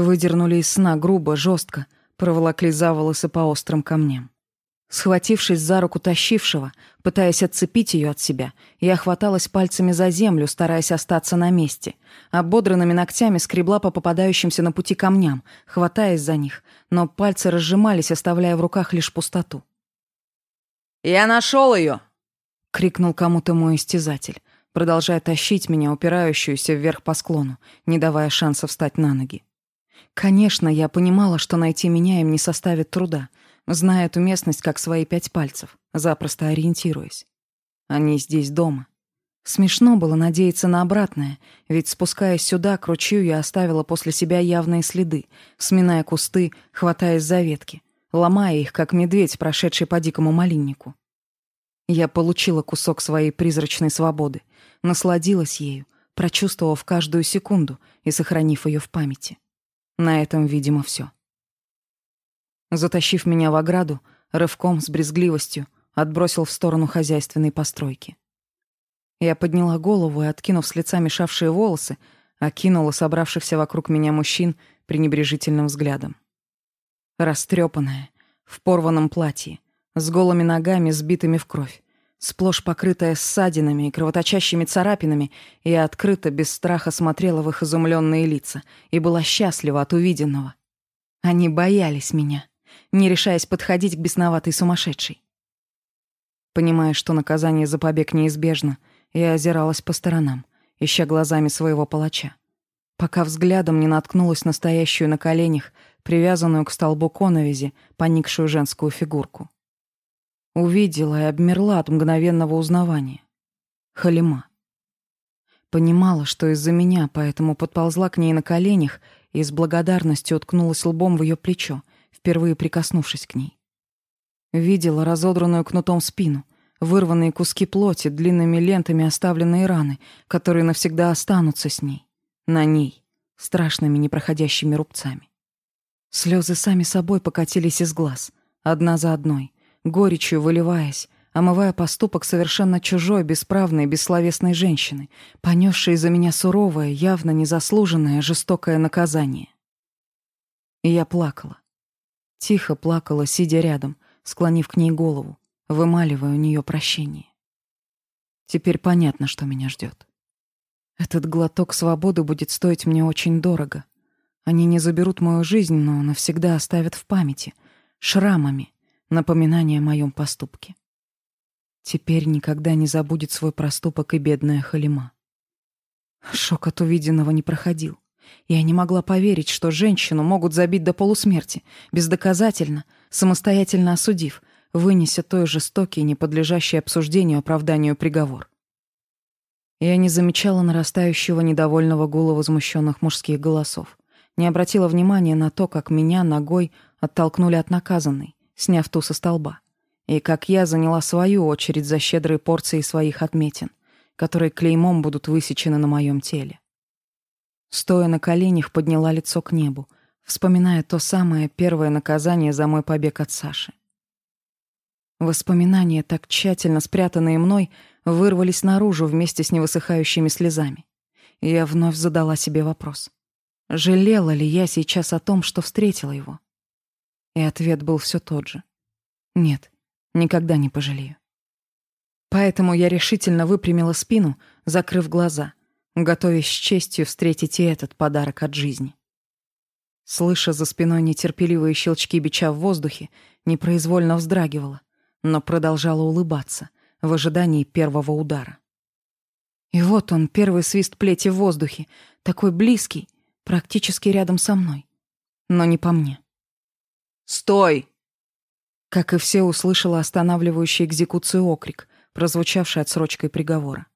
Выдернули из сна грубо, жестко, проволокли за волосы по острым камням. Схватившись за руку тащившего, пытаясь отцепить ее от себя, я хваталась пальцами за землю, стараясь остаться на месте. Ободранными ногтями скребла по попадающимся на пути камням, хватаясь за них, но пальцы разжимались, оставляя в руках лишь пустоту. «Я нашел ее!» — крикнул кому-то мой истязатель, продолжая тащить меня, упирающуюся вверх по склону, не давая шанса встать на ноги. Конечно, я понимала, что найти меня им не составит труда, зная эту местность как свои пять пальцев, запросто ориентируясь. Они здесь дома. Смешно было надеяться на обратное, ведь, спускаясь сюда, к ручью я оставила после себя явные следы, сминая кусты, хватаясь за ветки, ломая их, как медведь, прошедший по дикому малиннику. Я получила кусок своей призрачной свободы, насладилась ею, прочувствовав каждую секунду и сохранив ее в памяти. На этом, видимо, все. Затащив меня в ограду, рывком с брезгливостью отбросил в сторону хозяйственной постройки. Я подняла голову и, откинув с лица мешавшие волосы, окинула собравшихся вокруг меня мужчин пренебрежительным взглядом. Растрепанная, в порванном платье, с голыми ногами, сбитыми в кровь, сплошь покрытая ссадинами и кровоточащими царапинами, и открыто, без страха смотрела в их изумленные лица и была счастлива от увиденного. Они боялись меня, не решаясь подходить к бесноватой сумасшедшей. Понимая, что наказание за побег неизбежно, я озиралась по сторонам, ища глазами своего палача, пока взглядом не наткнулась на стоящую на коленях, привязанную к столбу коновизи, поникшую женскую фигурку. Увидела и обмерла от мгновенного узнавания. Халима. Понимала, что из-за меня, поэтому подползла к ней на коленях и с благодарностью уткнулась лбом в ее плечо, впервые прикоснувшись к ней. Видела разодранную кнутом спину, вырванные куски плоти, длинными лентами оставленные раны, которые навсегда останутся с ней, на ней, страшными непроходящими рубцами. Слезы сами собой покатились из глаз, одна за одной — горечью выливаясь, омывая поступок совершенно чужой, бесправной, бессловесной женщины, понесшей за меня суровое, явно незаслуженное, жестокое наказание. И я плакала. Тихо плакала, сидя рядом, склонив к ней голову, вымаливая у нее прощение. Теперь понятно, что меня ждет. Этот глоток свободы будет стоить мне очень дорого. Они не заберут мою жизнь, но навсегда оставят в памяти, шрамами, напоминание о моем поступке. Теперь никогда не забудет свой проступок и бедная Халима. Шок от увиденного не проходил. Я не могла поверить, что женщину могут забить до полусмерти, бездоказательно, самостоятельно осудив, вынеся той жестокий, не подлежащий обсуждению оправданию приговор. Я не замечала нарастающего недовольного гула возмущенных мужских голосов, не обратила внимания на то, как меня ногой оттолкнули от наказанной, сняв ту со столба. И как я заняла свою очередь за щедрые порции своих отметин, которые клеймом будут высечены на моем теле. Стоя на коленях, подняла лицо к небу, вспоминая то самое первое наказание за мой побег от Саши. Воспоминания, так тщательно спрятанные мной, вырвались наружу вместе с невысыхающими слезами. Я вновь задала себе вопрос. Жалела ли я сейчас о том, что встретила его? И ответ был все тот же. Нет, никогда не пожалею. Поэтому я решительно выпрямила спину, закрыв глаза, готовясь с честью встретить и этот подарок от жизни. Слыша за спиной нетерпеливые щелчки бича в воздухе, непроизвольно вздрагивала, но продолжала улыбаться в ожидании первого удара. И вот он, первый свист плети в воздухе, такой близкий, практически рядом со мной, но не по мне. «Стой!» Как и все, услышала останавливающий экзекуцию окрик, прозвучавший отсрочкой приговора.